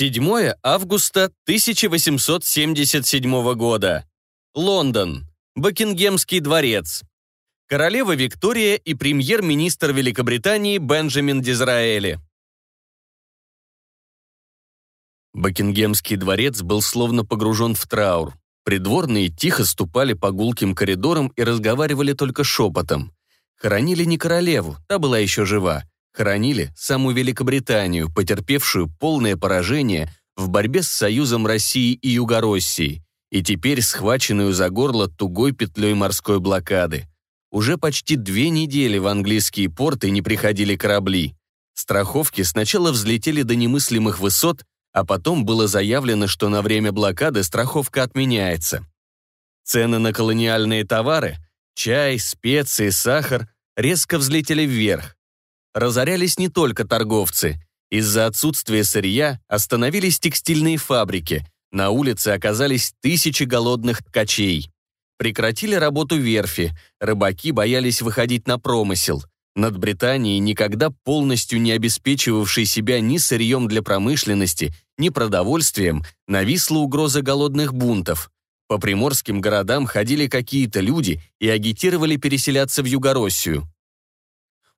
7 августа 1877 года. Лондон. Букингемский дворец. Королева Виктория и премьер-министр Великобритании Бенджамин Дизраэли. Букингемский дворец был словно погружен в траур. Придворные тихо ступали по гулким коридорам и разговаривали только шепотом. Хоронили не королеву, та была еще жива. Хоронили саму Великобританию, потерпевшую полное поражение в борьбе с союзом России и Югороссии, и теперь схваченную за горло тугой петлей морской блокады. Уже почти две недели в английские порты не приходили корабли. Страховки сначала взлетели до немыслимых высот, а потом было заявлено, что на время блокады страховка отменяется. Цены на колониальные товары – чай, специи, сахар – резко взлетели вверх. Разорялись не только торговцы. Из-за отсутствия сырья остановились текстильные фабрики, на улице оказались тысячи голодных ткачей. Прекратили работу верфи, рыбаки боялись выходить на промысел. Над Британией, никогда полностью не обеспечивавшей себя ни сырьем для промышленности, ни продовольствием, нависла угроза голодных бунтов. По приморским городам ходили какие-то люди и агитировали переселяться в Югороссию.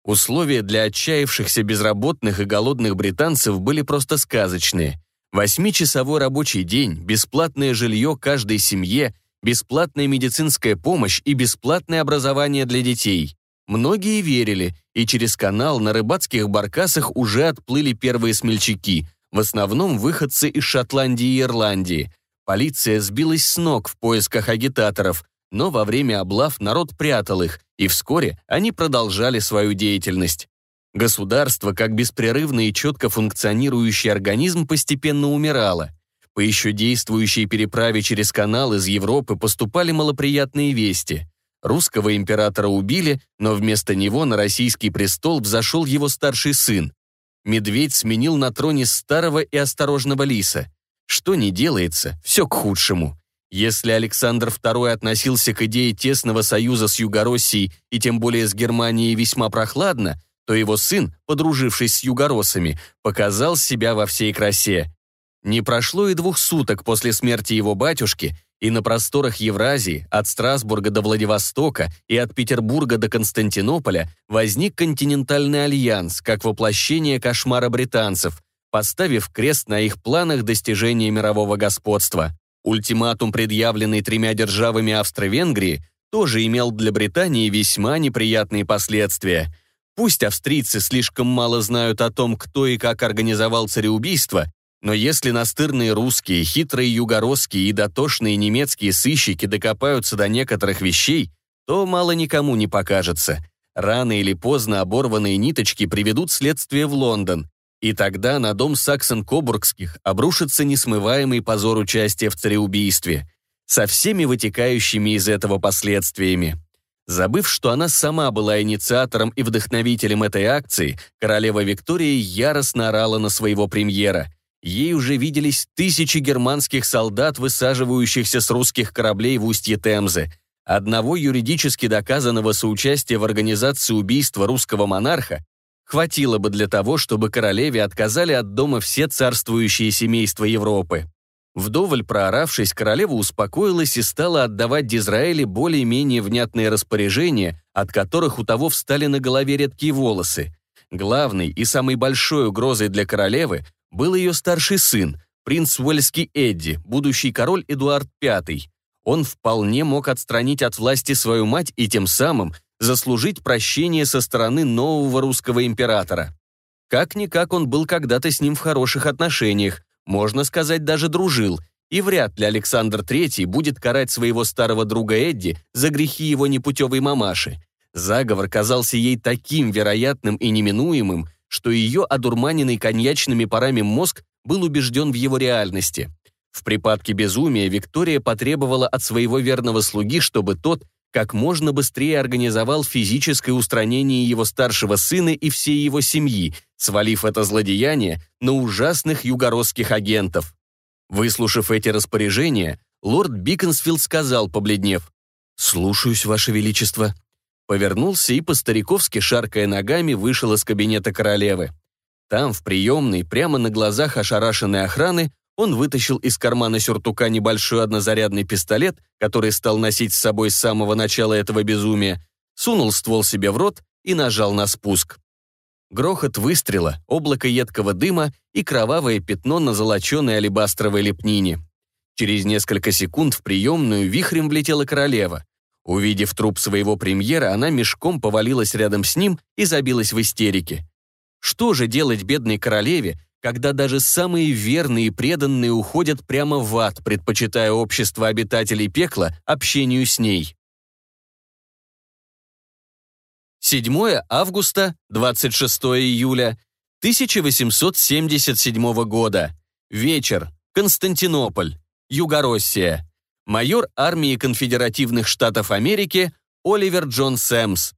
Условия для отчаявшихся безработных и голодных британцев были просто сказочные. Восьмичасовой рабочий день, бесплатное жилье каждой семье, бесплатная медицинская помощь и бесплатное образование для детей. Многие верили, и через канал на рыбацких баркасах уже отплыли первые смельчаки, в основном выходцы из Шотландии и Ирландии. Полиция сбилась с ног в поисках агитаторов, но во время облав народ прятал их, и вскоре они продолжали свою деятельность. Государство, как беспрерывный и четко функционирующий организм, постепенно умирало. По еще действующей переправе через канал из Европы поступали малоприятные вести. Русского императора убили, но вместо него на российский престол взошел его старший сын. Медведь сменил на троне старого и осторожного лиса. Что не делается, все к худшему. Если Александр II относился к идее тесного союза с Югороссией и тем более с Германией весьма прохладно, то его сын, подружившись с югороссами, показал себя во всей красе. Не прошло и двух суток после смерти его батюшки, и на просторах Евразии, от Страсбурга до Владивостока и от Петербурга до Константинополя, возник континентальный альянс, как воплощение кошмара британцев, поставив крест на их планах достижения мирового господства. Ультиматум, предъявленный тремя державами Австро-Венгрии, тоже имел для Британии весьма неприятные последствия. Пусть австрийцы слишком мало знают о том, кто и как организовал цареубийство, но если настырные русские, хитрые югородские и дотошные немецкие сыщики докопаются до некоторых вещей, то мало никому не покажется. Рано или поздно оборванные ниточки приведут следствие в Лондон, и тогда на дом Саксон-Кобургских обрушится несмываемый позор участия в цареубийстве, со всеми вытекающими из этого последствиями. Забыв, что она сама была инициатором и вдохновителем этой акции, королева Виктория яростно орала на своего премьера – Ей уже виделись тысячи германских солдат, высаживающихся с русских кораблей в устье Темзы. Одного юридически доказанного соучастия в организации убийства русского монарха хватило бы для того, чтобы королеве отказали от дома все царствующие семейства Европы. Вдоволь прооравшись, королева успокоилась и стала отдавать Дизраэле более-менее внятные распоряжения, от которых у того встали на голове редкие волосы. Главной и самой большой угрозой для королевы был ее старший сын, принц Уэльский Эдди, будущий король Эдуард V. Он вполне мог отстранить от власти свою мать и тем самым заслужить прощение со стороны нового русского императора. Как-никак он был когда-то с ним в хороших отношениях, можно сказать, даже дружил, и вряд ли Александр III будет карать своего старого друга Эдди за грехи его непутевой мамаши. Заговор казался ей таким вероятным и неминуемым, что ее одурманенный коньячными парами мозг был убежден в его реальности. В припадке безумия Виктория потребовала от своего верного слуги, чтобы тот как можно быстрее организовал физическое устранение его старшего сына и всей его семьи, свалив это злодеяние на ужасных югородских агентов. Выслушав эти распоряжения, лорд Биконсфилд сказал, побледнев, «Слушаюсь, Ваше Величество» повернулся и, по-стариковски шаркая ногами, вышел из кабинета королевы. Там, в приемной, прямо на глазах ошарашенной охраны, он вытащил из кармана сюртука небольшой однозарядный пистолет, который стал носить с собой с самого начала этого безумия, сунул ствол себе в рот и нажал на спуск. Грохот выстрела, облако едкого дыма и кровавое пятно на золоченой алебастровой лепнине. Через несколько секунд в приемную вихрем влетела королева. Увидев труп своего премьера, она мешком повалилась рядом с ним и забилась в истерике. Что же делать бедной королеве, когда даже самые верные и преданные уходят прямо в ад, предпочитая общество обитателей пекла общению с ней? 7 августа, 26 июля 1877 года. Вечер. Константинополь. Югороссия. Майор армии конфедеративных штатов Америки Оливер Джон Сэмс.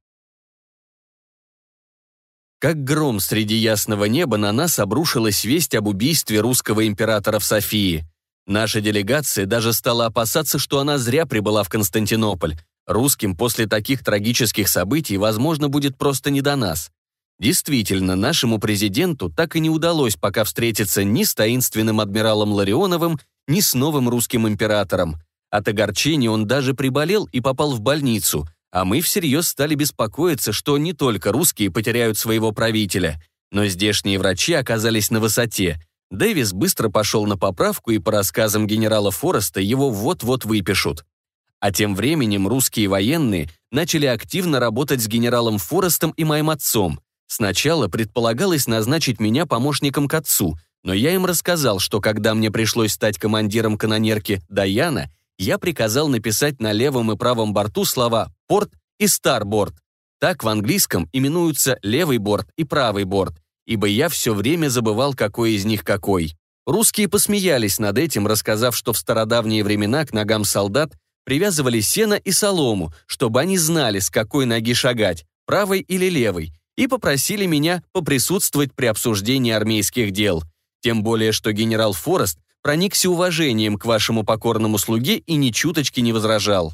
Как гром среди ясного неба на нас обрушилась весть об убийстве русского императора в Софии. Наша делегация даже стала опасаться, что она зря прибыла в Константинополь. Русским после таких трагических событий, возможно, будет просто не до нас. Действительно, нашему президенту так и не удалось пока встретиться ни с таинственным адмиралом Ларионовым, ни с новым русским императором. От огорчения он даже приболел и попал в больницу, а мы всерьез стали беспокоиться, что не только русские потеряют своего правителя, но здешние врачи оказались на высоте. Дэвис быстро пошел на поправку, и по рассказам генерала Фореста его вот-вот выпишут. А тем временем русские военные начали активно работать с генералом Форестом и моим отцом. Сначала предполагалось назначить меня помощником к отцу, но я им рассказал, что когда мне пришлось стать командиром канонерки Даяна, я приказал написать на левом и правом борту слова «порт» и «старборд». Так в английском именуются левый борт и правый борт, ибо я все время забывал, какой из них какой. Русские посмеялись над этим, рассказав, что в стародавние времена к ногам солдат привязывали сено и солому, чтобы они знали, с какой ноги шагать, правой или левой, и попросили меня поприсутствовать при обсуждении армейских дел. Тем более, что генерал Форест проникся уважением к вашему покорному слуге и ни чуточки не возражал.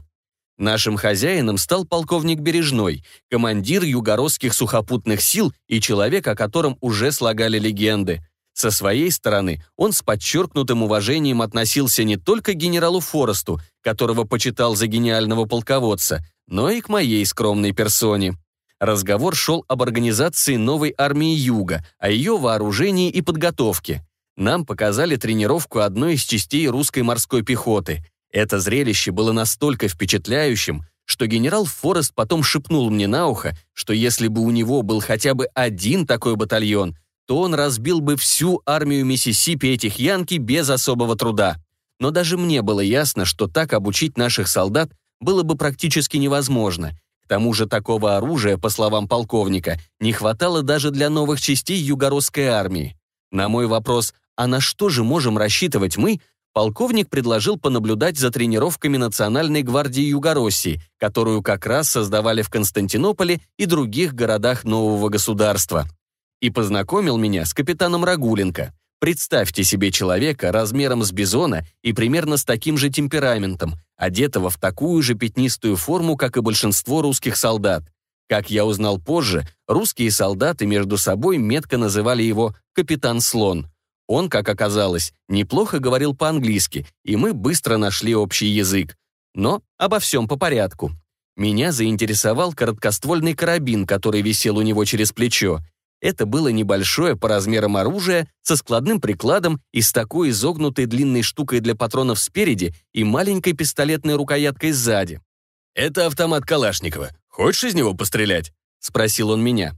Нашим хозяином стал полковник Бережной, командир югородских сухопутных сил и человек, о котором уже слагали легенды. Со своей стороны он с подчеркнутым уважением относился не только к генералу Форесту, которого почитал за гениального полководца, но и к моей скромной персоне. Разговор шел об организации новой армии Юга, о ее вооружении и подготовке. Нам показали тренировку одной из частей русской морской пехоты. Это зрелище было настолько впечатляющим, что генерал Форест потом шепнул мне на ухо, что если бы у него был хотя бы один такой батальон, то он разбил бы всю армию Миссисипи этих янки без особого труда. Но даже мне было ясно, что так обучить наших солдат было бы практически невозможно. К тому же такого оружия, по словам полковника, не хватало даже для новых частей югородской армии. На мой вопрос а на что же можем рассчитывать мы, полковник предложил понаблюдать за тренировками Национальной гвардии Югороссии, которую как раз создавали в Константинополе и других городах нового государства. И познакомил меня с капитаном Рагуленко. Представьте себе человека размером с бизона и примерно с таким же темпераментом, одетого в такую же пятнистую форму, как и большинство русских солдат. Как я узнал позже, русские солдаты между собой метко называли его «капитан Слон». Он, как оказалось, неплохо говорил по-английски, и мы быстро нашли общий язык. Но обо всем по порядку. Меня заинтересовал короткоствольный карабин, который висел у него через плечо. Это было небольшое по размерам оружие со складным прикладом и с такой изогнутой длинной штукой для патронов спереди и маленькой пистолетной рукояткой сзади. «Это автомат Калашникова. Хочешь из него пострелять?» — спросил он меня.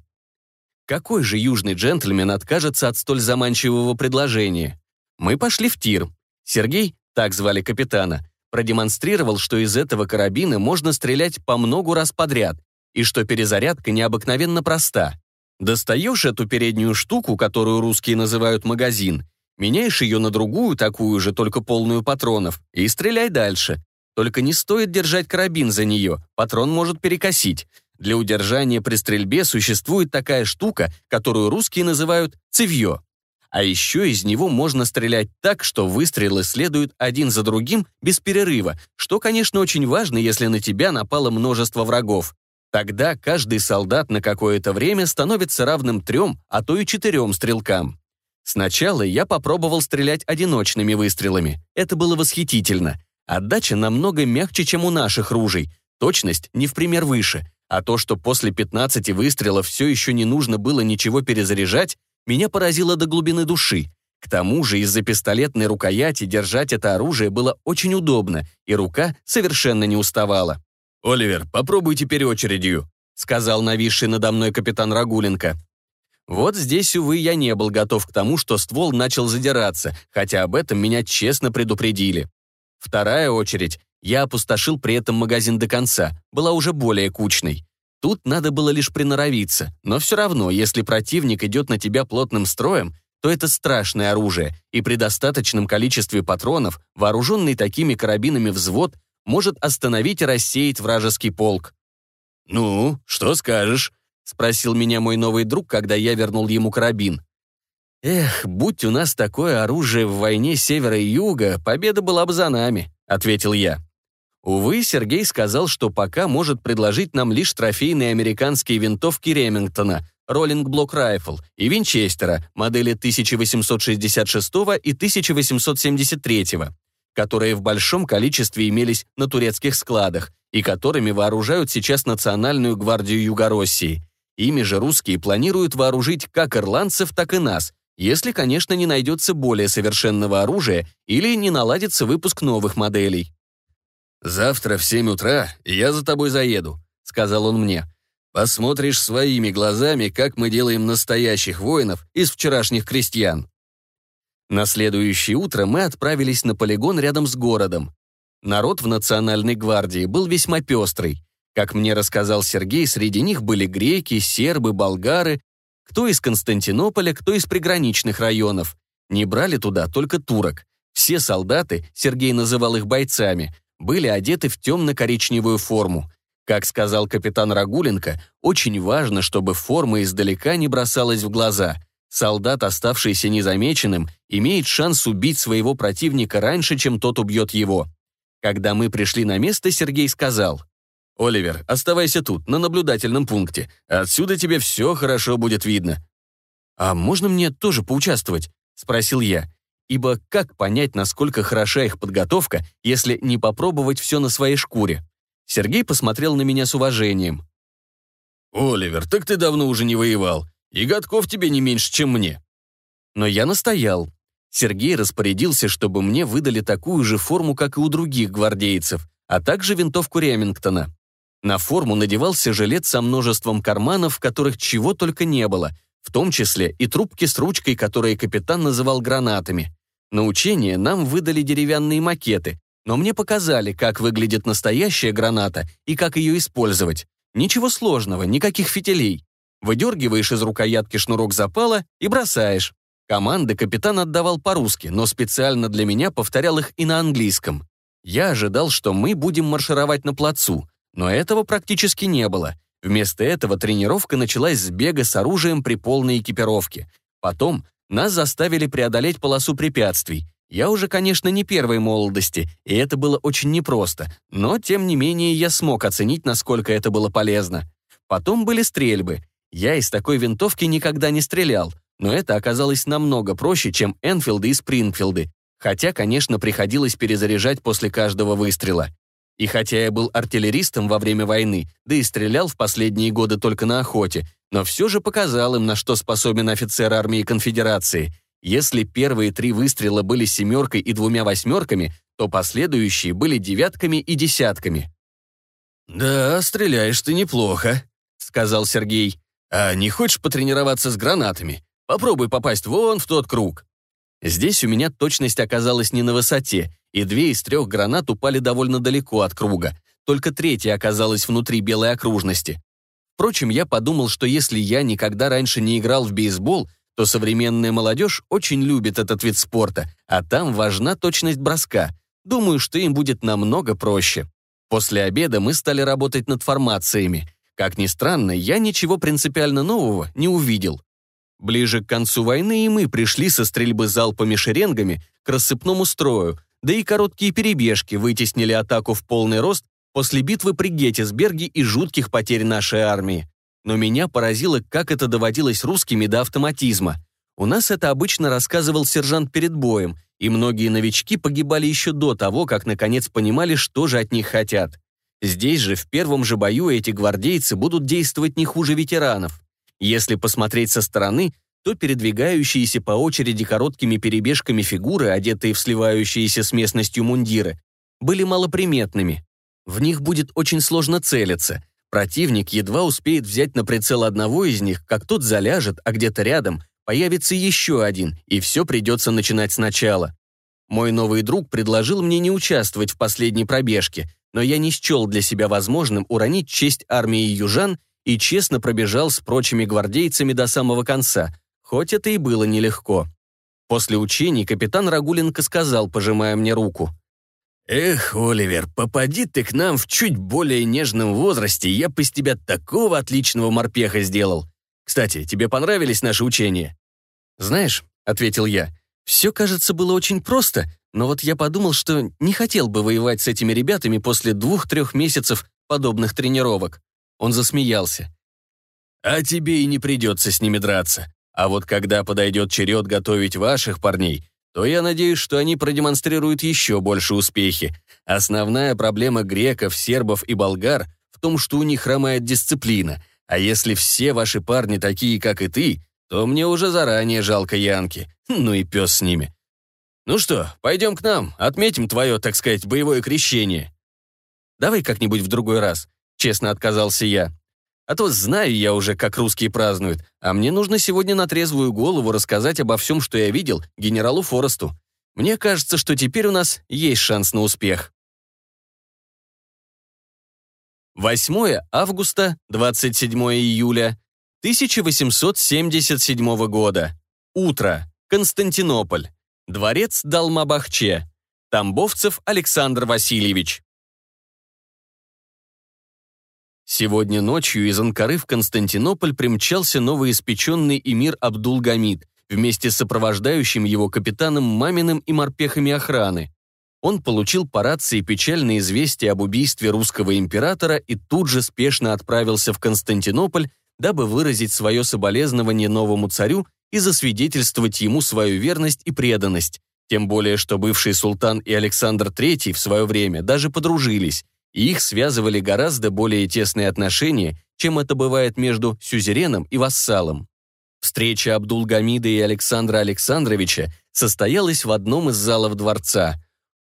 Какой же южный джентльмен откажется от столь заманчивого предложения? Мы пошли в тир. Сергей, так звали капитана, продемонстрировал, что из этого карабина можно стрелять по многу раз подряд, и что перезарядка необыкновенно проста. Достаешь эту переднюю штуку, которую русские называют магазин, меняешь ее на другую, такую же, только полную патронов, и стреляй дальше. Только не стоит держать карабин за нее, патрон может перекосить. Для удержания при стрельбе существует такая штука, которую русские называют цевье. А еще из него можно стрелять так, что выстрелы следуют один за другим без перерыва, что, конечно, очень важно, если на тебя напало множество врагов. Тогда каждый солдат на какое-то время становится равным трем, а то и четырем стрелкам. Сначала я попробовал стрелять одиночными выстрелами. Это было восхитительно. Отдача намного мягче, чем у наших ружей. Точность не в пример выше. А то, что после 15 выстрелов все еще не нужно было ничего перезаряжать, меня поразило до глубины души. К тому же из-за пистолетной рукояти держать это оружие было очень удобно, и рука совершенно не уставала. «Оливер, попробуй теперь очередью», — сказал нависший надо мной капитан Рагуленко. Вот здесь, увы, я не был готов к тому, что ствол начал задираться, хотя об этом меня честно предупредили. Вторая очередь. Я опустошил при этом магазин до конца, была уже более кучной. Тут надо было лишь приноровиться, но все равно, если противник идет на тебя плотным строем, то это страшное оружие, и при достаточном количестве патронов, вооруженный такими карабинами взвод, может остановить и рассеять вражеский полк. «Ну, что скажешь?» — спросил меня мой новый друг, когда я вернул ему карабин. «Эх, будь у нас такое оружие в войне севера и юга, победа была бы за нами», — ответил я. Увы, Сергей сказал, что пока может предложить нам лишь трофейные американские винтовки Ремингтона, Роллинг Блок Райфл и Винчестера модели 1866 и 1873, которые в большом количестве имелись на турецких складах и которыми вооружают сейчас Национальную гвардию Югороссии. Ими же русские планируют вооружить как ирландцев, так и нас, если, конечно, не найдется более совершенного оружия или не наладится выпуск новых моделей. «Завтра в семь утра я за тобой заеду», — сказал он мне. «Посмотришь своими глазами, как мы делаем настоящих воинов из вчерашних крестьян». На следующее утро мы отправились на полигон рядом с городом. Народ в Национальной гвардии был весьма пестрый. Как мне рассказал Сергей, среди них были греки, сербы, болгары, кто из Константинополя, кто из приграничных районов. Не брали туда только турок. Все солдаты, Сергей называл их бойцами, были одеты в темно-коричневую форму. Как сказал капитан Рагуленко, очень важно, чтобы форма издалека не бросалась в глаза. Солдат, оставшийся незамеченным, имеет шанс убить своего противника раньше, чем тот убьет его. Когда мы пришли на место, Сергей сказал – «Оливер, оставайся тут, на наблюдательном пункте. Отсюда тебе все хорошо будет видно». «А можно мне тоже поучаствовать?» — спросил я. Ибо как понять, насколько хороша их подготовка, если не попробовать все на своей шкуре? Сергей посмотрел на меня с уважением. «Оливер, так ты давно уже не воевал, и годков тебе не меньше, чем мне». Но я настоял. Сергей распорядился, чтобы мне выдали такую же форму, как и у других гвардейцев, а также винтовку Ремингтона. На форму надевался жилет со множеством карманов, в которых чего только не было, в том числе и трубки с ручкой, которые капитан называл гранатами. На учение нам выдали деревянные макеты, но мне показали, как выглядит настоящая граната и как ее использовать. Ничего сложного, никаких фитилей. Выдергиваешь из рукоятки шнурок запала и бросаешь. Команды капитан отдавал по-русски, но специально для меня повторял их и на английском. Я ожидал, что мы будем маршировать на плацу, но этого практически не было. Вместо этого тренировка началась с бега с оружием при полной экипировке. Потом нас заставили преодолеть полосу препятствий. Я уже, конечно, не первой молодости, и это было очень непросто, но, тем не менее, я смог оценить, насколько это было полезно. Потом были стрельбы. Я из такой винтовки никогда не стрелял, но это оказалось намного проще, чем Энфилды и Спрингфилды, хотя, конечно, приходилось перезаряжать после каждого выстрела. И хотя я был артиллеристом во время войны, да и стрелял в последние годы только на охоте, но все же показал им, на что способен офицер армии конфедерации. Если первые три выстрела были семеркой и двумя восьмерками, то последующие были девятками и десятками. «Да, стреляешь ты неплохо», — сказал Сергей. «А не хочешь потренироваться с гранатами? Попробуй попасть вон в тот круг». Здесь у меня точность оказалась не на высоте, и две из трех гранат упали довольно далеко от круга, только третья оказалась внутри белой окружности. Впрочем, я подумал, что если я никогда раньше не играл в бейсбол, то современная молодежь очень любит этот вид спорта, а там важна точность броска. Думаю, что им будет намного проще. После обеда мы стали работать над формациями. Как ни странно, я ничего принципиально нового не увидел. Ближе к концу войны и мы пришли со стрельбы залпами шеренгами к рассыпному строю, да и короткие перебежки вытеснили атаку в полный рост после битвы при Геттисберге и жутких потерь нашей армии. Но меня поразило, как это доводилось русскими до автоматизма. У нас это обычно рассказывал сержант перед боем, и многие новички погибали еще до того, как наконец понимали, что же от них хотят. Здесь же, в первом же бою, эти гвардейцы будут действовать не хуже ветеранов. Если посмотреть со стороны, то передвигающиеся по очереди короткими перебежками фигуры, одетые в сливающиеся с местностью мундиры, были малоприметными. В них будет очень сложно целиться. Противник едва успеет взять на прицел одного из них, как тот заляжет, а где-то рядом появится еще один, и все придется начинать сначала. Мой новый друг предложил мне не участвовать в последней пробежке, но я не счел для себя возможным уронить честь армии южан и честно пробежал с прочими гвардейцами до самого конца, хоть это и было нелегко. После учений капитан Рагуленко сказал, пожимая мне руку. «Эх, Оливер, попади ты к нам в чуть более нежном возрасте, я бы из тебя такого отличного морпеха сделал. Кстати, тебе понравились наши учения?» «Знаешь», — ответил я, — «все, кажется, было очень просто, но вот я подумал, что не хотел бы воевать с этими ребятами после двух-трех месяцев подобных тренировок». Он засмеялся. «А тебе и не придется с ними драться. А вот когда подойдет черед готовить ваших парней, то я надеюсь, что они продемонстрируют еще больше успехи. Основная проблема греков, сербов и болгар в том, что у них хромает дисциплина. А если все ваши парни такие, как и ты, то мне уже заранее жалко Янки. Ну и пес с ними. Ну что, пойдем к нам, отметим твое, так сказать, боевое крещение. Давай как-нибудь в другой раз, честно отказался я. А то знаю я уже, как русские празднуют, а мне нужно сегодня на трезвую голову рассказать обо всем, что я видел, генералу Форесту. Мне кажется, что теперь у нас есть шанс на успех. 8 августа, 27 июля 1877 года. Утро. Константинополь. Дворец Далмабахче. Тамбовцев Александр Васильевич. Сегодня ночью из Анкары в Константинополь примчался новоиспеченный эмир Абдулгамид вместе с сопровождающим его капитаном Маминым и морпехами охраны. Он получил по рации печальное известие об убийстве русского императора и тут же спешно отправился в Константинополь, дабы выразить свое соболезнование новому царю и засвидетельствовать ему свою верность и преданность. Тем более, что бывший султан и Александр III в свое время даже подружились, их связывали гораздо более тесные отношения, чем это бывает между сюзереном и вассалом. Встреча Абдулгамида и Александра Александровича состоялась в одном из залов дворца.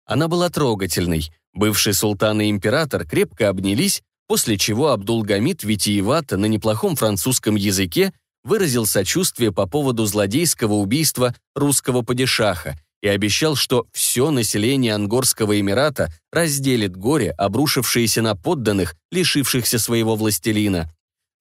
Она была трогательной. Бывший султан и император крепко обнялись, после чего Абдулгамид витиевато на неплохом французском языке выразил сочувствие по поводу злодейского убийства русского падишаха и обещал, что все население Ангорского Эмирата разделит горе, обрушившееся на подданных, лишившихся своего властелина.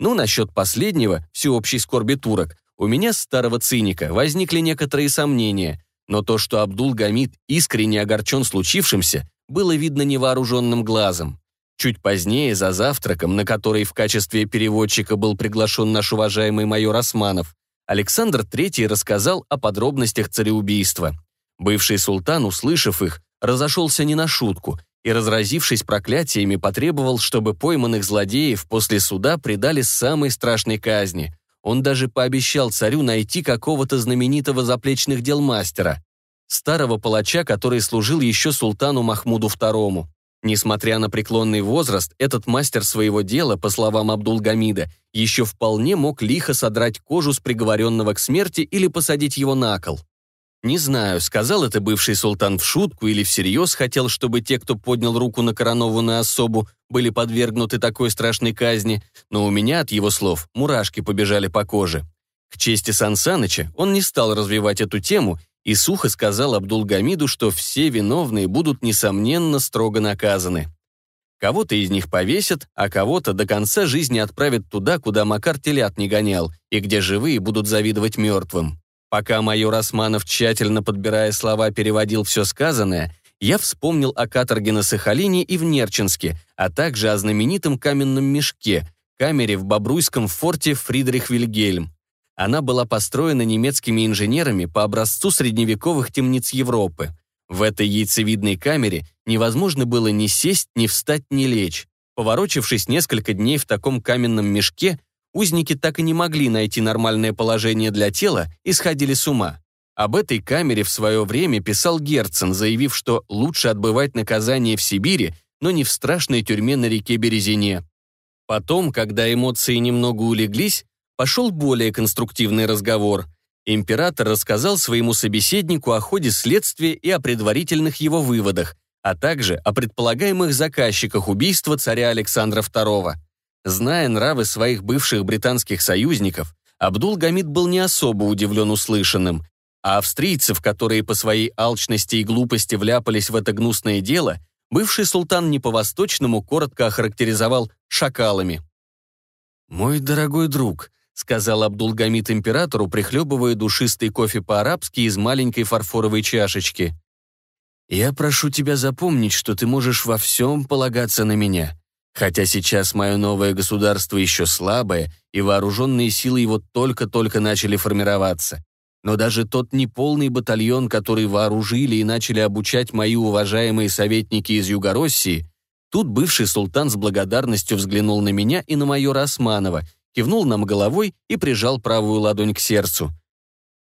Ну, насчет последнего, всеобщей скорби турок, у меня, старого циника, возникли некоторые сомнения, но то, что Абдул-Гамид искренне огорчен случившимся, было видно невооруженным глазом. Чуть позднее, за завтраком, на который в качестве переводчика был приглашен наш уважаемый майор Османов, Александр III рассказал о подробностях цареубийства. Бывший султан, услышав их, разошелся не на шутку и, разразившись проклятиями, потребовал, чтобы пойманных злодеев после суда предали самой страшной казни. Он даже пообещал царю найти какого-то знаменитого заплечных дел мастера, старого палача, который служил еще султану Махмуду II. Несмотря на преклонный возраст, этот мастер своего дела, по словам Абдулгамида, еще вполне мог лихо содрать кожу с приговоренного к смерти или посадить его на кол. Не знаю, сказал это бывший султан в шутку или всерьез хотел, чтобы те, кто поднял руку на коронованную особу, были подвергнуты такой страшной казни, но у меня от его слов мурашки побежали по коже. К чести Сан Саныча он не стал развивать эту тему и сухо сказал Абдулгамиду, что все виновные будут, несомненно, строго наказаны. Кого-то из них повесят, а кого-то до конца жизни отправят туда, куда Макар телят не гонял, и где живые будут завидовать мертвым. Пока майор Османов, тщательно подбирая слова, переводил все сказанное, я вспомнил о каторге на Сахалине и в Нерчинске, а также о знаменитом каменном мешке, камере в Бобруйском форте Фридрих Вильгельм. Она была построена немецкими инженерами по образцу средневековых темниц Европы. В этой яйцевидной камере невозможно было ни сесть, ни встать, ни лечь. Поворочившись несколько дней в таком каменном мешке, узники так и не могли найти нормальное положение для тела и сходили с ума. Об этой камере в свое время писал Герцен, заявив, что лучше отбывать наказание в Сибири, но не в страшной тюрьме на реке Березине. Потом, когда эмоции немного улеглись, пошел более конструктивный разговор. Император рассказал своему собеседнику о ходе следствия и о предварительных его выводах, а также о предполагаемых заказчиках убийства царя Александра II. Зная нравы своих бывших британских союзников, Абдул-Гамид был не особо удивлен услышанным, а австрийцев, которые по своей алчности и глупости вляпались в это гнусное дело, бывший султан не по-восточному коротко охарактеризовал шакалами. «Мой дорогой друг», — сказал Абдулгамид императору, прихлебывая душистый кофе по-арабски из маленькой фарфоровой чашечки. «Я прошу тебя запомнить, что ты можешь во всем полагаться на меня. Хотя сейчас мое новое государство еще слабое, и вооруженные силы его только-только начали формироваться. Но даже тот неполный батальон, который вооружили и начали обучать мои уважаемые советники из Югороссии, тут бывший султан с благодарностью взглянул на меня и на майора Османова, кивнул нам головой и прижал правую ладонь к сердцу.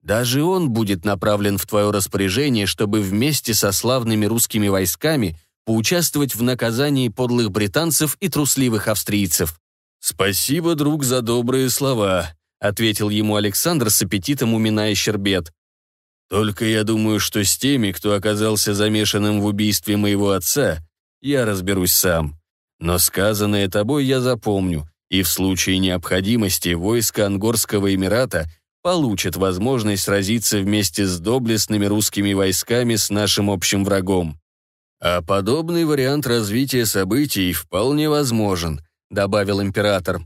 Даже он будет направлен в твое распоряжение, чтобы вместе со славными русскими войсками поучаствовать в наказании подлых британцев и трусливых австрийцев. «Спасибо, друг, за добрые слова», — ответил ему Александр с аппетитом уминая щербет. «Только я думаю, что с теми, кто оказался замешанным в убийстве моего отца, я разберусь сам. Но сказанное тобой я запомню, и в случае необходимости войско Ангорского Эмирата — получит возможность сразиться вместе с доблестными русскими войсками с нашим общим врагом. А подобный вариант развития событий вполне возможен, добавил император.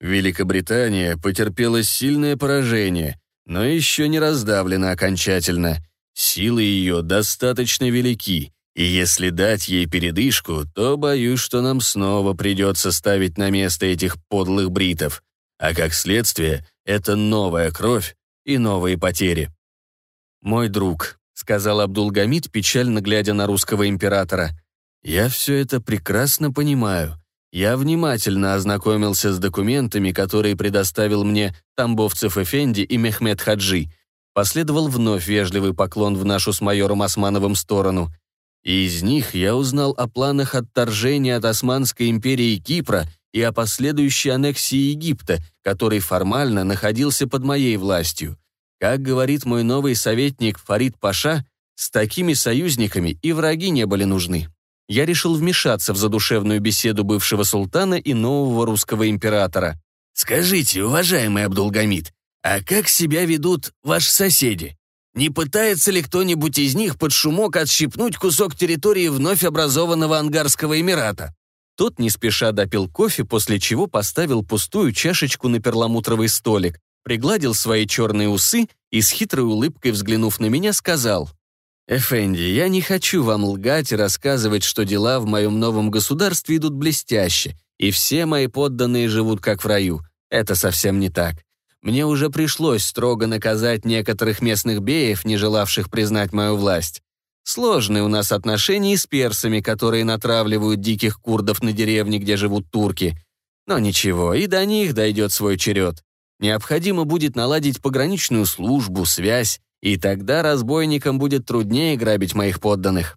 Великобритания потерпела сильное поражение, но еще не раздавлена окончательно. Силы ее достаточно велики, и если дать ей передышку, то боюсь, что нам снова придется ставить на место этих подлых бритов. А как следствие, это новая кровь и новые потери. «Мой друг», — сказал Абдулгамид, печально глядя на русского императора, «я все это прекрасно понимаю. Я внимательно ознакомился с документами, которые предоставил мне Тамбовцев Эфенди и Мехмед Хаджи. Последовал вновь вежливый поклон в нашу с майором Османовым сторону. И из них я узнал о планах отторжения от Османской империи Кипра и о последующей аннексии Египта, который формально находился под моей властью. Как говорит мой новый советник Фарид Паша, с такими союзниками и враги не были нужны. Я решил вмешаться в задушевную беседу бывшего султана и нового русского императора. «Скажите, уважаемый Абдулгамид, а как себя ведут ваши соседи? Не пытается ли кто-нибудь из них под шумок отщипнуть кусок территории вновь образованного Ангарского Эмирата?» Тот не спеша допил кофе, после чего поставил пустую чашечку на перламутровый столик, пригладил свои черные усы и с хитрой улыбкой, взглянув на меня, сказал, «Эфенди, я не хочу вам лгать и рассказывать, что дела в моем новом государстве идут блестяще, и все мои подданные живут как в раю. Это совсем не так. Мне уже пришлось строго наказать некоторых местных беев, не желавших признать мою власть. Сложные у нас отношения с персами, которые натравливают диких курдов на деревни, где живут турки. Но ничего, и до них дойдет свой черед. Необходимо будет наладить пограничную службу, связь, и тогда разбойникам будет труднее грабить моих подданных.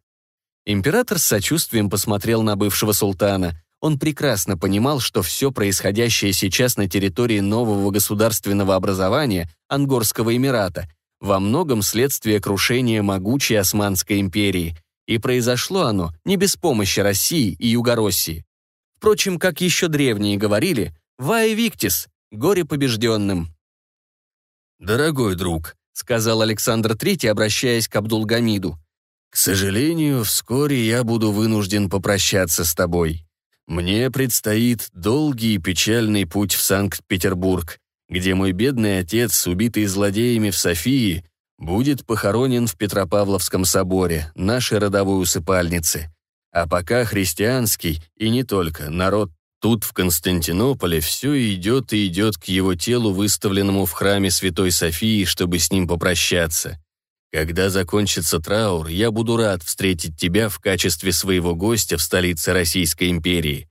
Император с сочувствием посмотрел на бывшего султана. Он прекрасно понимал, что все происходящее сейчас на территории нового государственного образования Ангорского Эмирата во многом следствие крушения могучей Османской империи, и произошло оно не без помощи России и Югороссии. Впрочем, как еще древние говорили, «Вае Виктис» — горе побежденным. «Дорогой друг», — сказал Александр III, обращаясь к Абдулгамиду, «к сожалению, вскоре я буду вынужден попрощаться с тобой. Мне предстоит долгий и печальный путь в Санкт-Петербург, где мой бедный отец, убитый злодеями в Софии, будет похоронен в Петропавловском соборе, нашей родовой усыпальнице. А пока христианский, и не только, народ тут, в Константинополе, все идет и идет к его телу, выставленному в храме Святой Софии, чтобы с ним попрощаться. Когда закончится траур, я буду рад встретить тебя в качестве своего гостя в столице Российской империи.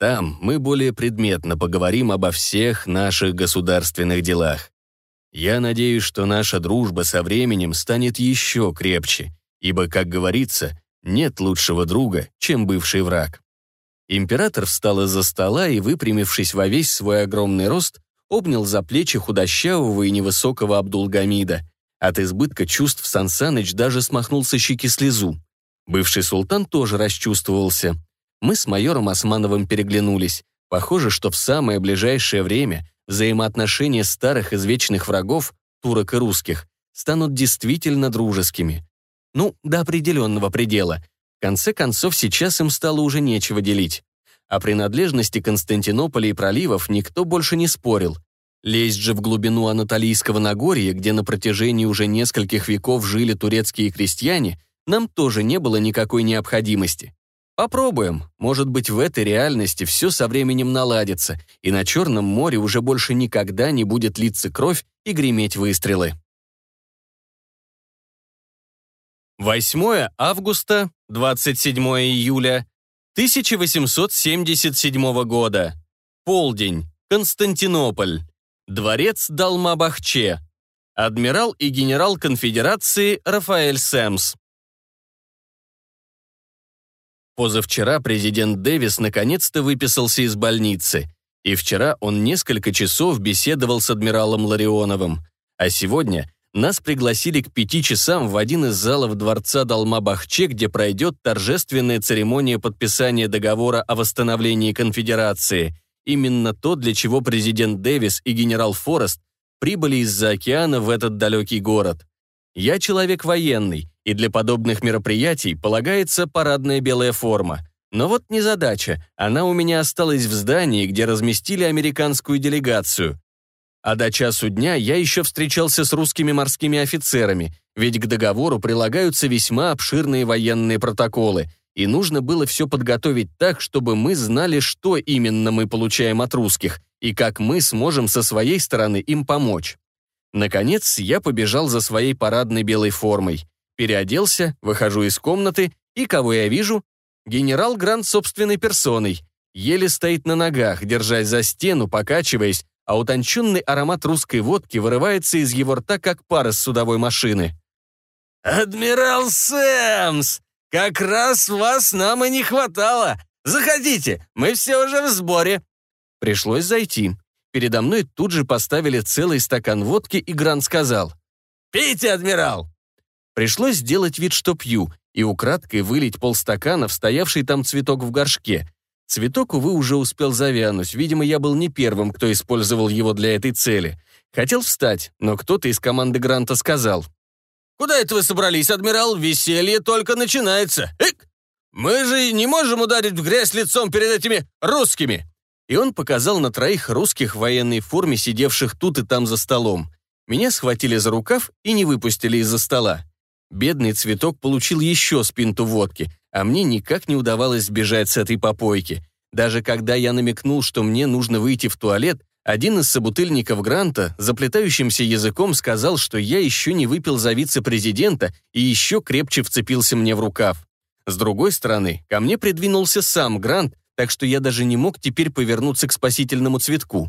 Там мы более предметно поговорим обо всех наших государственных делах. Я надеюсь, что наша дружба со временем станет еще крепче, ибо, как говорится, нет лучшего друга, чем бывший враг. Император встал из-за стола и, выпрямившись во весь свой огромный рост, обнял за плечи худощавого и невысокого Абдулгамида. От избытка чувств Сансаныч даже смахнул со щеки слезу. Бывший султан тоже расчувствовался. Мы с майором Османовым переглянулись. Похоже, что в самое ближайшее время взаимоотношения старых извечных врагов, турок и русских, станут действительно дружескими. Ну, до определенного предела. Конце концов, сейчас им стало уже нечего делить. О принадлежности Константинополя и проливов никто больше не спорил. Лезть же в глубину Анатолийского Нагорья, где на протяжении уже нескольких веков жили турецкие крестьяне, нам тоже не было никакой необходимости. Попробуем. Может быть, в этой реальности все со временем наладится, и на Черном море уже больше никогда не будет литься кровь и греметь выстрелы. 8 августа, 27 июля 1877 года. Полдень. Константинополь. Дворец Далмабахче. Адмирал и генерал конфедерации Рафаэль Сэмс. Позавчера президент Дэвис наконец-то выписался из больницы, и вчера он несколько часов беседовал с адмиралом Ларионовым. А сегодня нас пригласили к пяти часам в один из залов дворца Далма-Бахче, где пройдет торжественная церемония подписания договора о восстановлении конфедерации. Именно то, для чего президент Дэвис и генерал Форест прибыли из-за океана в этот далекий город. Я человек военный, и для подобных мероприятий полагается парадная белая форма. Но вот незадача, она у меня осталась в здании, где разместили американскую делегацию. А до часу дня я еще встречался с русскими морскими офицерами, ведь к договору прилагаются весьма обширные военные протоколы, и нужно было все подготовить так, чтобы мы знали, что именно мы получаем от русских, и как мы сможем со своей стороны им помочь. Наконец, я побежал за своей парадной белой формой. Переоделся, выхожу из комнаты, и кого я вижу? Генерал Грант собственной персоной. Еле стоит на ногах, держась за стену, покачиваясь, а утонченный аромат русской водки вырывается из его рта, как пар из судовой машины. «Адмирал Сэмс! Как раз вас нам и не хватало! Заходите, мы все уже в сборе!» Пришлось зайти. Передо мной тут же поставили целый стакан водки, и Грант сказал. «Пейте, адмирал!» Пришлось сделать вид, что пью, и украдкой вылить полстакана в стоявший там цветок в горшке, Цветок, увы, уже успел завянуть. Видимо, я был не первым, кто использовал его для этой цели. Хотел встать, но кто-то из команды Гранта сказал. «Куда это вы собрались, адмирал? Веселье только начинается. Эк! Мы же не можем ударить в грязь лицом перед этими русскими!» И он показал на троих русских в военной форме, сидевших тут и там за столом. Меня схватили за рукав и не выпустили из-за стола. Бедный цветок получил еще спинту водки, а мне никак не удавалось сбежать с этой попойки. Даже когда я намекнул, что мне нужно выйти в туалет, один из собутыльников Гранта заплетающимся языком сказал, что я еще не выпил за вице-президента и еще крепче вцепился мне в рукав. С другой стороны, ко мне придвинулся сам Грант, так что я даже не мог теперь повернуться к спасительному цветку.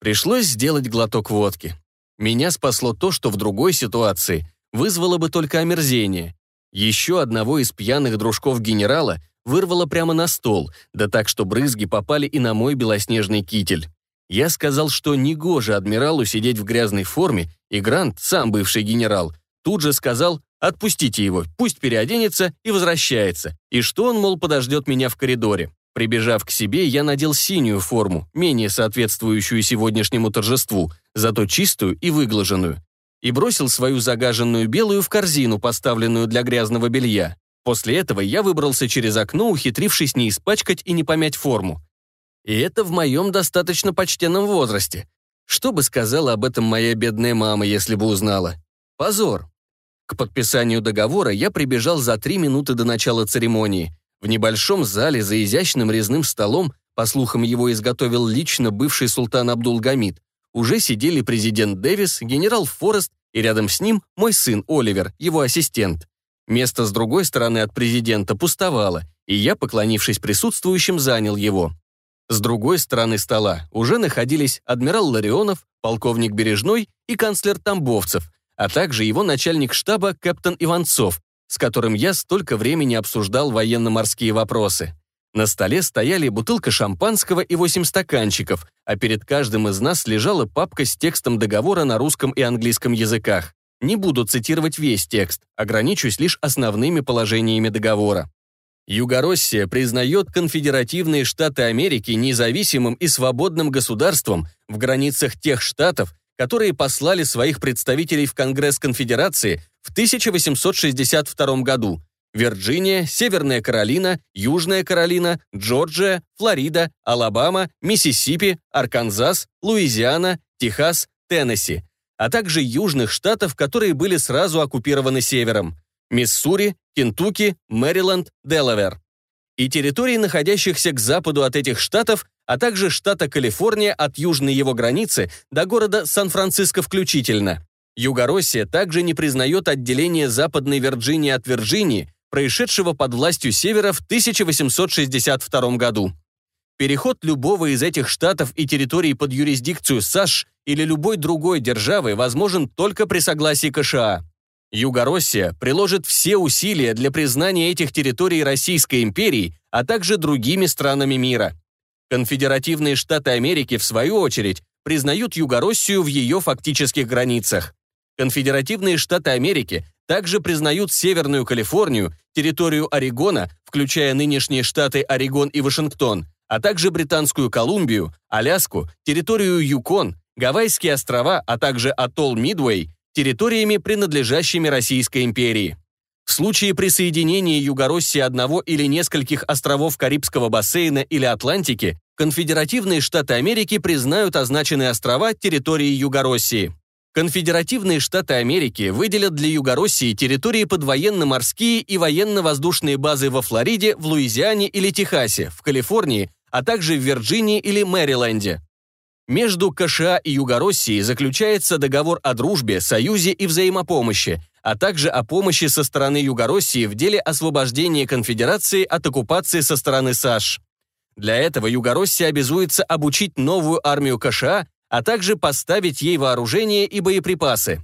Пришлось сделать глоток водки. Меня спасло то, что в другой ситуации вызвало бы только омерзение. Еще одного из пьяных дружков генерала вырвало прямо на стол, да так, что брызги попали и на мой белоснежный китель. Я сказал, что негоже адмиралу сидеть в грязной форме, и Грант, сам бывший генерал, тут же сказал «отпустите его, пусть переоденется и возвращается», и что он, мол, подождет меня в коридоре. Прибежав к себе, я надел синюю форму, менее соответствующую сегодняшнему торжеству, зато чистую и выглаженную и бросил свою загаженную белую в корзину, поставленную для грязного белья. После этого я выбрался через окно, ухитрившись не испачкать и не помять форму. И это в моем достаточно почтенном возрасте. Что бы сказала об этом моя бедная мама, если бы узнала? Позор. К подписанию договора я прибежал за три минуты до начала церемонии. В небольшом зале за изящным резным столом, по слухам его изготовил лично бывший султан Абдулгамид, уже сидели президент Дэвис, генерал Форест и рядом с ним мой сын Оливер, его ассистент. Место с другой стороны от президента пустовало, и я, поклонившись присутствующим, занял его. С другой стороны стола уже находились адмирал Ларионов, полковник Бережной и канцлер Тамбовцев, а также его начальник штаба капитан Иванцов, с которым я столько времени обсуждал военно-морские вопросы. На столе стояли бутылка шампанского и восемь стаканчиков, а перед каждым из нас лежала папка с текстом договора на русском и английском языках. Не буду цитировать весь текст, ограничусь лишь основными положениями договора. Югороссия признает конфедеративные Штаты Америки независимым и свободным государством в границах тех штатов, которые послали своих представителей в Конгресс Конфедерации в 1862 году. Вирджиния, Северная Каролина, Южная Каролина, Джорджия, Флорида, Алабама, Миссисипи, Арканзас, Луизиана, Техас, Теннесси, а также южных штатов, которые были сразу оккупированы севером. Миссури, Кентукки, Мэриленд, Делавер. И территории, находящихся к западу от этих штатов, а также штата Калифорния от южной его границы до города Сан-Франциско включительно. Югороссия также не признает отделение Западной Вирджинии от Вирджинии, происшедшего под властью Севера в 1862 году. Переход любого из этих штатов и территорий под юрисдикцию САШ или любой другой державы возможен только при согласии КША. Югороссия приложит все усилия для признания этих территорий Российской империи, а также другими странами мира. Конфедеративные Штаты Америки, в свою очередь, признают Югороссию в ее фактических границах. Конфедеративные Штаты Америки также признают Северную Калифорнию, территорию Орегона, включая нынешние штаты Орегон и Вашингтон, а также Британскую Колумбию, Аляску, территорию Юкон, Гавайские острова, а также атолл Мидуэй, территориями, принадлежащими Российской империи. В случае присоединения Югороссии одного или нескольких островов Карибского бассейна или Атлантики, конфедеративные Штаты Америки признают означенные острова территорией Югороссии. Конфедеративные Штаты Америки выделят для Югороссии территории под военно-морские и военно-воздушные базы во Флориде, в Луизиане или Техасе, в Калифорнии, а также в Вирджинии или Мэриленде. Между КША и Югороссией заключается договор о дружбе, союзе и взаимопомощи, а также о помощи со стороны Югороссии в деле освобождения конфедерации от оккупации со стороны САШ. Для этого Югороссия обязуется обучить новую армию КША, а также поставить ей вооружение и боеприпасы.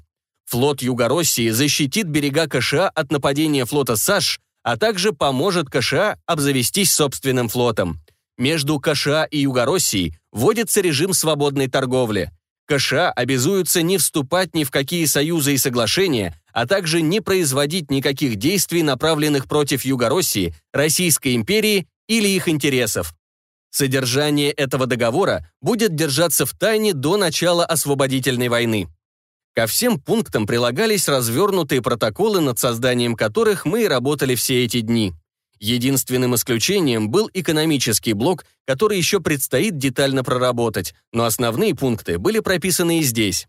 Флот Югороссии защитит берега КША от нападения флота САШ, а также поможет КША обзавестись собственным флотом. Между КША и Югороссией вводится режим свободной торговли. КША обязуются не вступать ни в какие союзы и соглашения, а также не производить никаких действий, направленных против Югороссии, Российской империи или их интересов. Содержание этого договора будет держаться в тайне до начала освободительной войны. Ко всем пунктам прилагались развернутые протоколы, над созданием которых мы и работали все эти дни. Единственным исключением был экономический блок, который еще предстоит детально проработать, но основные пункты были прописаны и здесь.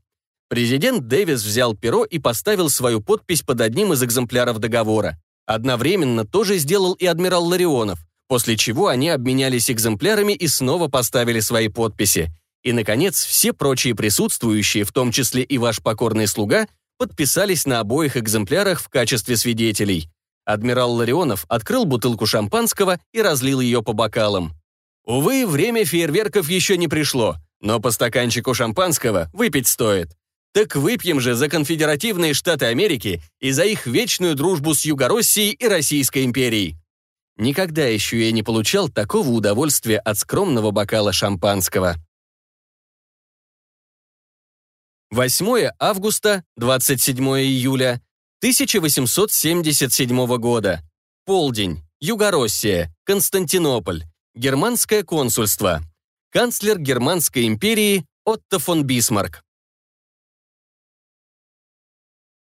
Президент Дэвис взял перо и поставил свою подпись под одним из экземпляров договора. Одновременно тоже сделал и адмирал Ларионов, после чего они обменялись экземплярами и снова поставили свои подписи. И, наконец, все прочие присутствующие, в том числе и ваш покорный слуга, подписались на обоих экземплярах в качестве свидетелей. Адмирал Ларионов открыл бутылку шампанского и разлил ее по бокалам. Увы, время фейерверков еще не пришло, но по стаканчику шампанского выпить стоит. Так выпьем же за конфедеративные Штаты Америки и за их вечную дружбу с Югороссией и Российской империей. Никогда еще я не получал такого удовольствия от скромного бокала шампанского. 8 августа, 27 июля 1877 года. Полдень. Югороссия. Константинополь. Германское консульство. Канцлер Германской империи Отто фон Бисмарк.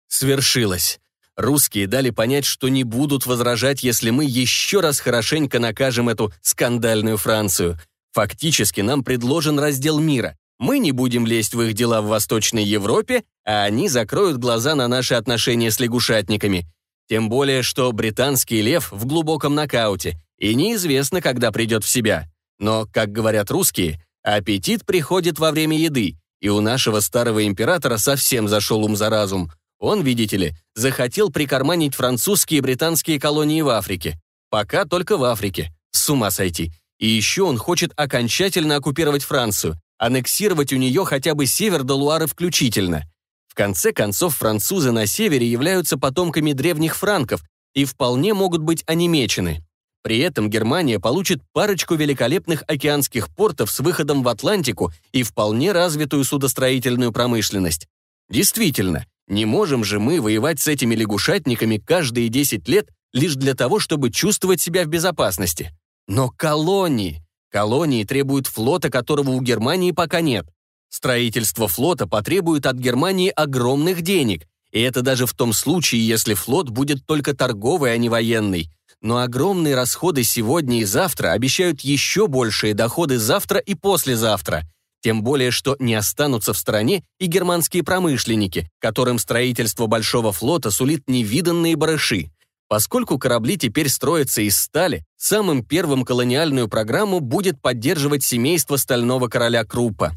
Свершилось. Русские дали понять, что не будут возражать, если мы еще раз хорошенько накажем эту скандальную Францию. Фактически нам предложен раздел мира. Мы не будем лезть в их дела в Восточной Европе, а они закроют глаза на наши отношения с лягушатниками. Тем более, что британский лев в глубоком нокауте, и неизвестно, когда придет в себя. Но, как говорят русские, аппетит приходит во время еды, и у нашего старого императора совсем зашел ум за разум. Он, видите ли, захотел прикарманить французские и британские колонии в Африке. Пока только в Африке. С ума сойти. И еще он хочет окончательно оккупировать Францию, аннексировать у нее хотя бы север до Луары включительно. В конце концов, французы на севере являются потомками древних франков и вполне могут быть онемечены. При этом Германия получит парочку великолепных океанских портов с выходом в Атлантику и вполне развитую судостроительную промышленность. Действительно, не можем же мы воевать с этими лягушатниками каждые 10 лет лишь для того, чтобы чувствовать себя в безопасности. Но колонии... Колонии требуют флота, которого у Германии пока нет. Строительство флота потребует от Германии огромных денег, и это даже в том случае, если флот будет только торговый, а не военный. Но огромные расходы сегодня и завтра обещают еще большие доходы завтра и послезавтра. Тем более, что не останутся в стороне и германские промышленники, которым строительство большого флота сулит невиданные барыши. Поскольку корабли теперь строятся из стали, самым первым колониальную программу будет поддерживать семейство стального короля Круппа.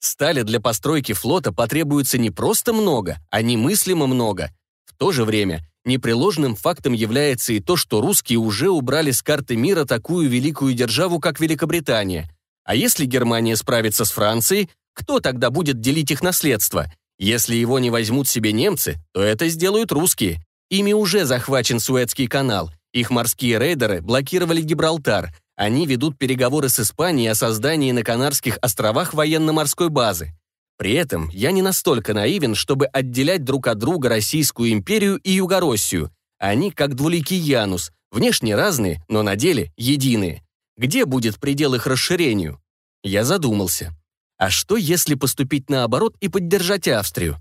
Стали для постройки флота потребуется не просто много, а немыслимо много. В то же время непреложным фактом является и то, что русские уже убрали с карты мира такую великую державу, как Великобритания. А если Германия справится с Францией, кто тогда будет делить их наследство? Если его не возьмут себе немцы, то это сделают русские. Ими уже захвачен Суэцкий канал. Их морские рейдеры блокировали Гибралтар – они ведут переговоры с Испанией о создании на Канарских островах военно-морской базы. При этом я не настолько наивен, чтобы отделять друг от друга Российскую империю и Югороссию. Они как двуликий Янус, внешне разные, но на деле единые. Где будет предел их расширению? Я задумался. А что, если поступить наоборот и поддержать Австрию?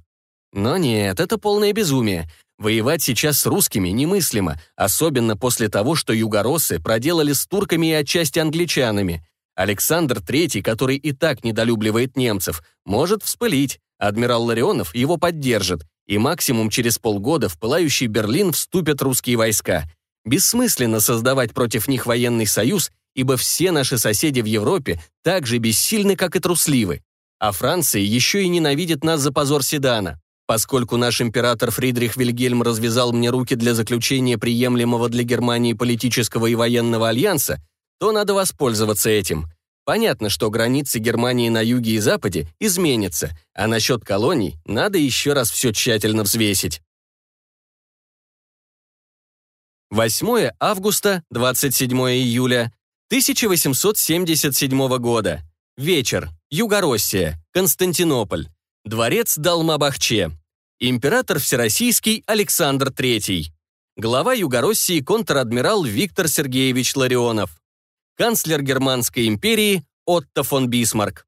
Но нет, это полное безумие. Воевать сейчас с русскими немыслимо, особенно после того, что югороссы проделали с турками и отчасти англичанами. Александр III, который и так недолюбливает немцев, может вспылить. Адмирал Ларионов его поддержит, и максимум через полгода в пылающий Берлин вступят русские войска. Бессмысленно создавать против них военный союз, ибо все наши соседи в Европе так же бессильны, как и трусливы. А Франция еще и ненавидит нас за позор Седана. Поскольку наш император Фридрих Вильгельм развязал мне руки для заключения приемлемого для Германии политического и военного альянса, то надо воспользоваться этим. Понятно, что границы Германии на юге и западе изменятся, а насчет колоний надо еще раз все тщательно взвесить. 8 августа, 27 июля 1877 года. Вечер. Югороссия. Константинополь. Дворец Далмабахче. Император Всероссийский Александр III. Глава Югороссии контр-адмирал Виктор Сергеевич Ларионов. Канцлер Германской империи Отто фон Бисмарк.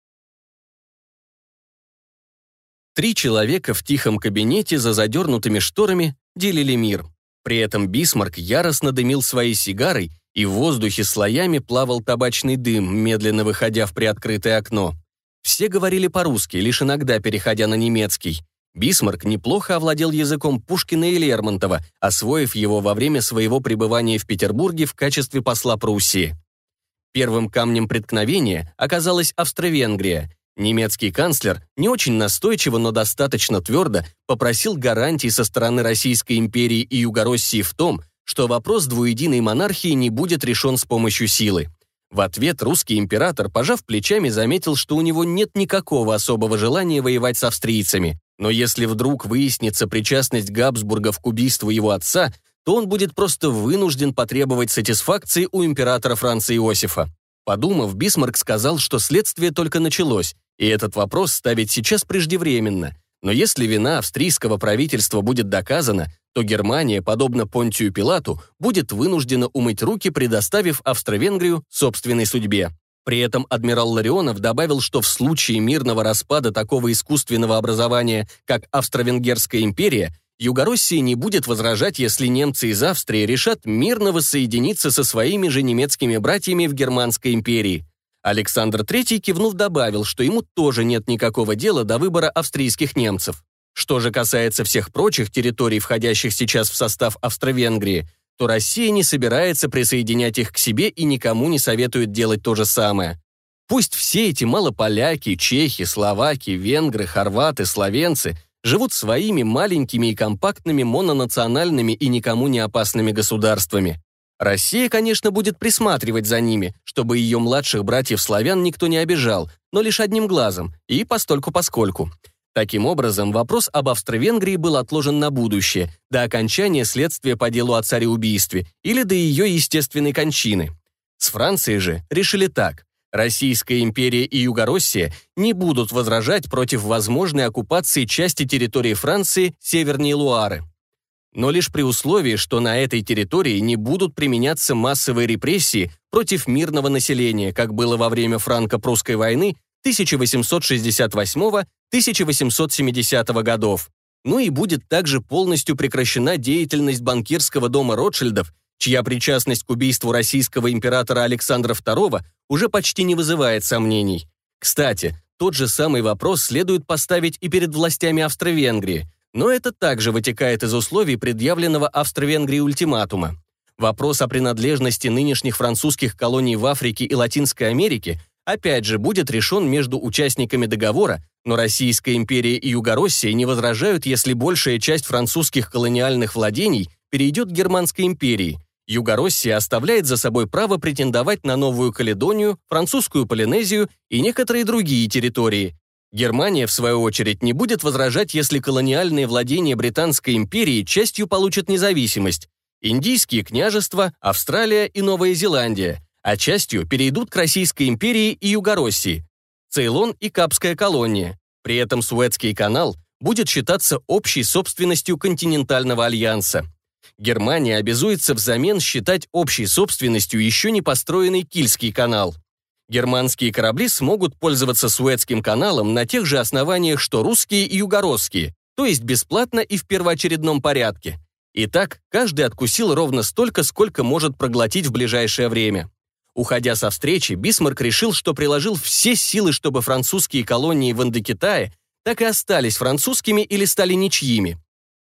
Три человека в тихом кабинете за задернутыми шторами делили мир. При этом Бисмарк яростно дымил своей сигарой, и в воздухе слоями плавал табачный дым, медленно выходя в приоткрытое окно. Все говорили по-русски, лишь иногда переходя на немецкий. Бисмарк неплохо овладел языком Пушкина и Лермонтова, освоив его во время своего пребывания в Петербурге в качестве посла Пруссии. Первым камнем преткновения оказалась Австро-Венгрия. Немецкий канцлер не очень настойчиво, но достаточно твердо попросил гарантий со стороны Российской империи и Югороссии в том, что вопрос двуединой монархии не будет решен с помощью силы. В ответ русский император, пожав плечами, заметил, что у него нет никакого особого желания воевать с австрийцами. Но если вдруг выяснится причастность Габсбурга к убийству его отца, то он будет просто вынужден потребовать сатисфакции у императора Франца Иосифа. Подумав, Бисмарк сказал, что следствие только началось, и этот вопрос ставить сейчас преждевременно. Но если вина австрийского правительства будет доказана, то Германия, подобно Понтию Пилату, будет вынуждена умыть руки, предоставив Австро-Венгрию собственной судьбе. При этом адмирал Ларионов добавил, что в случае мирного распада такого искусственного образования, как Австро-Венгерская империя, Югороссия не будет возражать, если немцы из Австрии решат мирно воссоединиться со своими же немецкими братьями в Германской империи. Александр III, кивнув, добавил, что ему тоже нет никакого дела до выбора австрийских немцев. Что же касается всех прочих территорий, входящих сейчас в состав Австро-Венгрии, то Россия не собирается присоединять их к себе и никому не советует делать то же самое. Пусть все эти малополяки, чехи, словаки, венгры, хорваты, словенцы живут своими маленькими и компактными мононациональными и никому не опасными государствами. Россия, конечно, будет присматривать за ними, чтобы ее младших братьев-славян никто не обижал, но лишь одним глазом и постольку-поскольку. Таким образом, вопрос об Австро-Венгрии был отложен на будущее, до окончания следствия по делу о цареубийстве или до ее естественной кончины. С Францией же решили так. Российская империя и Югороссия не будут возражать против возможной оккупации части территории Франции севернее Луары. Но лишь при условии, что на этой территории не будут применяться массовые репрессии против мирного населения, как было во время франко-прусской войны 1868-1870 годов. Ну и будет также полностью прекращена деятельность банкирского дома Ротшильдов чья причастность к убийству российского императора Александра II уже почти не вызывает сомнений. Кстати, тот же самый вопрос следует поставить и перед властями Австро-Венгрии, но это также вытекает из условий предъявленного Австро-Венгрии ультиматума. Вопрос о принадлежности нынешних французских колоний в Африке и Латинской Америке опять же будет решен между участниками договора, но Российская империя и Югороссия не возражают, если большая часть французских колониальных владений перейдет к Германской империи, Югороссия оставляет за собой право претендовать на Новую Каледонию, Французскую Полинезию и некоторые другие территории. Германия, в свою очередь, не будет возражать, если колониальные владения Британской империи частью получат независимость. Индийские княжества, Австралия и Новая Зеландия, а частью перейдут к Российской империи и Югороссии, Цейлон и Капская колония. При этом Суэцкий канал будет считаться общей собственностью континентального альянса. Германия обязуется взамен считать общей собственностью еще не построенный Кильский канал. Германские корабли смогут пользоваться Суэцким каналом на тех же основаниях, что русские и югородские, то есть бесплатно и в первоочередном порядке. Итак, каждый откусил ровно столько, сколько может проглотить в ближайшее время. Уходя со встречи, Бисмарк решил, что приложил все силы, чтобы французские колонии в Индокитае так и остались французскими или стали ничьими.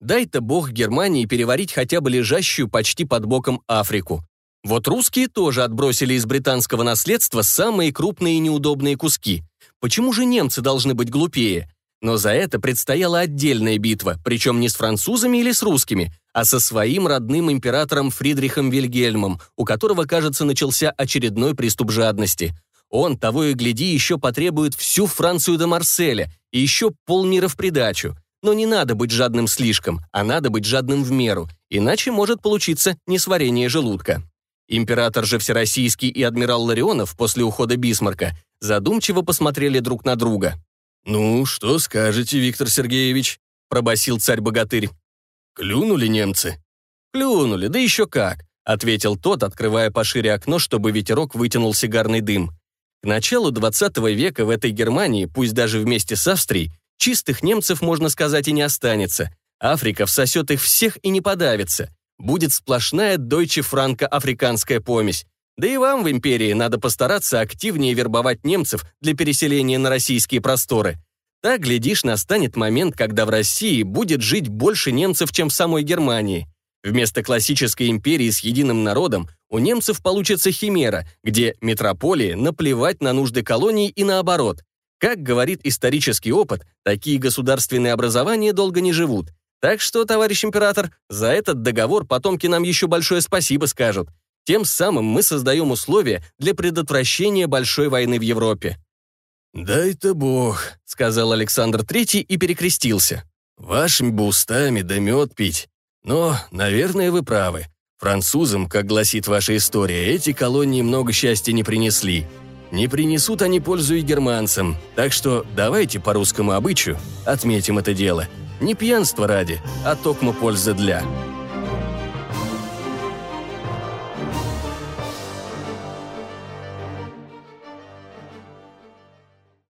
Дай-то бог Германии переварить хотя бы лежащую почти под боком Африку. Вот русские тоже отбросили из британского наследства самые крупные и неудобные куски. Почему же немцы должны быть глупее? Но за это предстояла отдельная битва, причем не с французами или с русскими, а со своим родным императором Фридрихом Вильгельмом, у которого, кажется, начался очередной приступ жадности. Он, того и гляди, еще потребует всю Францию до Марселя и еще полмира в придачу. Но не надо быть жадным слишком, а надо быть жадным в меру, иначе может получиться несварение желудка. Император же Всероссийский и адмирал Ларионов после ухода Бисмарка задумчиво посмотрели друг на друга. «Ну, что скажете, Виктор Сергеевич?» – пробасил царь-богатырь. «Клюнули немцы?» «Клюнули, да еще как», – ответил тот, открывая пошире окно, чтобы ветерок вытянул сигарный дым. К началу 20 века в этой Германии, пусть даже вместе с Австрией, Чистых немцев, можно сказать, и не останется. Африка всосет их всех и не подавится. Будет сплошная дойче-франко-африканская помесь. Да и вам в империи надо постараться активнее вербовать немцев для переселения на российские просторы. Так, глядишь, настанет момент, когда в России будет жить больше немцев, чем в самой Германии. Вместо классической империи с единым народом у немцев получится химера, где метрополии наплевать на нужды колоний и наоборот. Как говорит исторический опыт, такие государственные образования долго не живут. Так что, товарищ император, за этот договор потомки нам еще большое спасибо скажут. Тем самым мы создаем условия для предотвращения большой войны в Европе. «Дай-то бог», — сказал Александр Третий и перекрестился. «Вашими бы устами да мед пить. Но, наверное, вы правы. Французам, как гласит ваша история, эти колонии много счастья не принесли. Не принесут они пользу и германцам, так что давайте по русскому обычаю отметим это дело. Не пьянство ради, а токмо польза для.